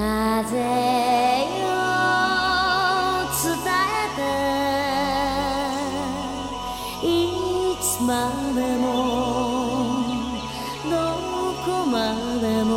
風よ伝えていつまでもどこまでも